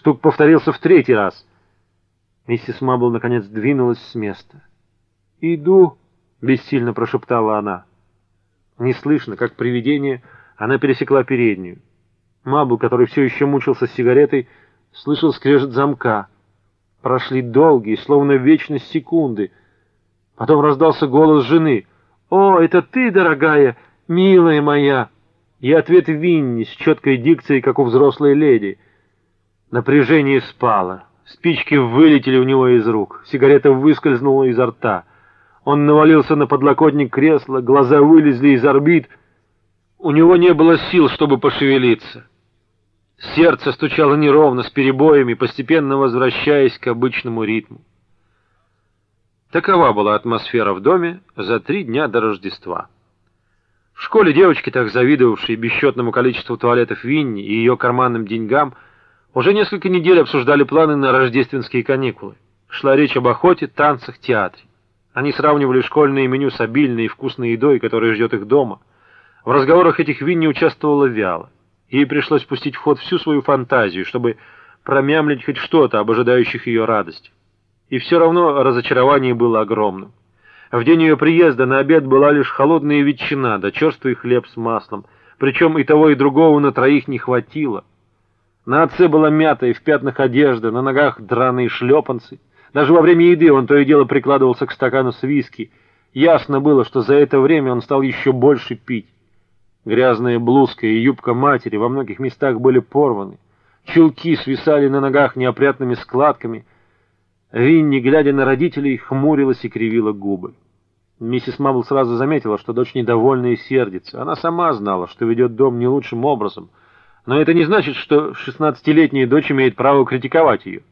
Стук повторился в третий раз. Миссис Мабл наконец двинулась с места. «Иду», — бессильно прошептала она. Неслышно, как привидение, она пересекла переднюю. Мабл, который все еще мучился с сигаретой, слышал скрежет замка. Прошли долгие, словно вечность секунды. Потом раздался голос жены. «О, это ты, дорогая, милая моя!» И ответ Винни с четкой дикцией, как у взрослой леди. Напряжение спало. Спички вылетели у него из рук. Сигарета выскользнула изо рта. Он навалился на подлокотник кресла, глаза вылезли из орбит. У него не было сил, чтобы пошевелиться. Сердце стучало неровно, с перебоями, постепенно возвращаясь к обычному ритму. Такова была атмосфера в доме за три дня до Рождества. В школе девочки, так завидовавшие бесчетному количеству туалетов Винни и ее карманным деньгам, уже несколько недель обсуждали планы на рождественские каникулы. Шла речь об охоте, танцах, театре. Они сравнивали школьное меню с обильной и вкусной едой, которая ждет их дома. В разговорах этих Винни участвовала вяло. Ей пришлось пустить в ход всю свою фантазию, чтобы промямлить хоть что-то об ожидающих ее радости. И все равно разочарование было огромным. В день ее приезда на обед была лишь холодная ветчина, да черствый хлеб с маслом, причем и того, и другого на троих не хватило. На отце была мята и в пятнах одежда, на ногах драные шлепанцы. Даже во время еды он то и дело прикладывался к стакану с виски. Ясно было, что за это время он стал еще больше пить. Грязная блузка и юбка матери во многих местах были порваны. Чулки свисали на ногах неопрятными складками — Винни, глядя на родителей, хмурилась и кривила губы. Миссис Мабл сразу заметила, что дочь недовольна и сердится. Она сама знала, что ведет дом не лучшим образом. Но это не значит, что шестнадцатилетняя дочь имеет право критиковать ее.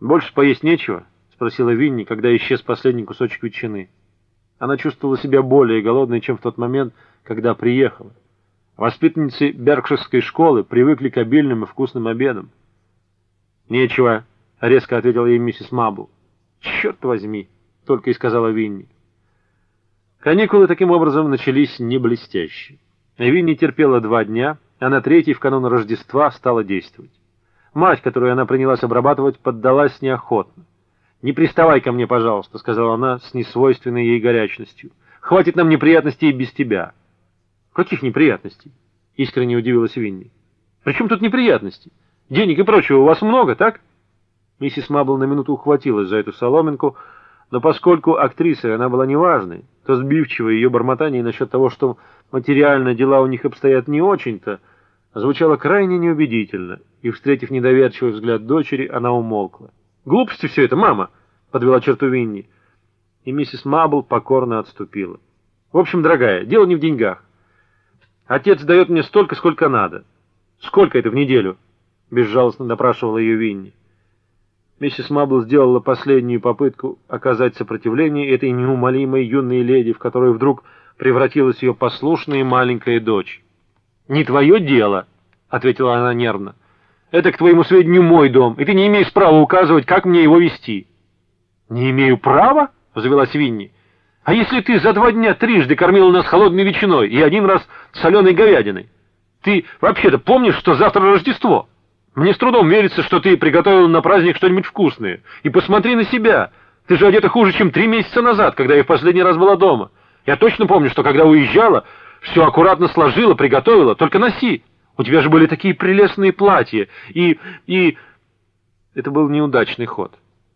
«Больше поесть нечего?» — спросила Винни, когда исчез последний кусочек ветчины. Она чувствовала себя более голодной, чем в тот момент, когда приехала. Воспитанницы Беркширской школы привыкли к обильным и вкусным обедам. «Нечего», — резко ответила ей миссис Мабл. «Черт возьми!» — только и сказала Винни. Каникулы таким образом начались не блестяще. Винни терпела два дня, а на третий, в канун Рождества, стала действовать. Мать, которую она принялась обрабатывать, поддалась неохотно. «Не приставай ко мне, пожалуйста», — сказала она с несвойственной ей горячностью. «Хватит нам неприятностей без тебя». «Каких неприятностей?» — искренне удивилась Винни. «При чем тут неприятности? Денег и прочего у вас много, так?» Миссис Мабл на минуту ухватилась за эту соломинку, но поскольку актрисой она была неважной, то сбивчивое ее бормотание насчет того, что материально дела у них обстоят не очень-то, звучало крайне неубедительно, и, встретив недоверчивый взгляд дочери, она умолкла. «Глупости все это, мама!» — подвела черту Винни. И миссис Мабл покорно отступила. «В общем, дорогая, дело не в деньгах. Отец дает мне столько, сколько надо. Сколько это в неделю?» — безжалостно допрашивала ее Винни. Миссис Мабл сделала последнюю попытку оказать сопротивление этой неумолимой юной леди, в которую вдруг превратилась ее послушная маленькая дочь. «Не твое дело», — ответила она нервно. «Это, к твоему сведению, мой дом, и ты не имеешь права указывать, как мне его вести». «Не имею права?» — взвелась Винни. «А если ты за два дня трижды кормила нас холодной ветчиной и один раз соленой говядиной? Ты вообще-то помнишь, что завтра Рождество?» Мне с трудом верится, что ты приготовил на праздник что-нибудь вкусное. И посмотри на себя. Ты же одета хуже, чем три месяца назад, когда я в последний раз была дома. Я точно помню, что когда уезжала, все аккуратно сложила, приготовила. Только носи. У тебя же были такие прелестные платья. И... и... Это был неудачный ход.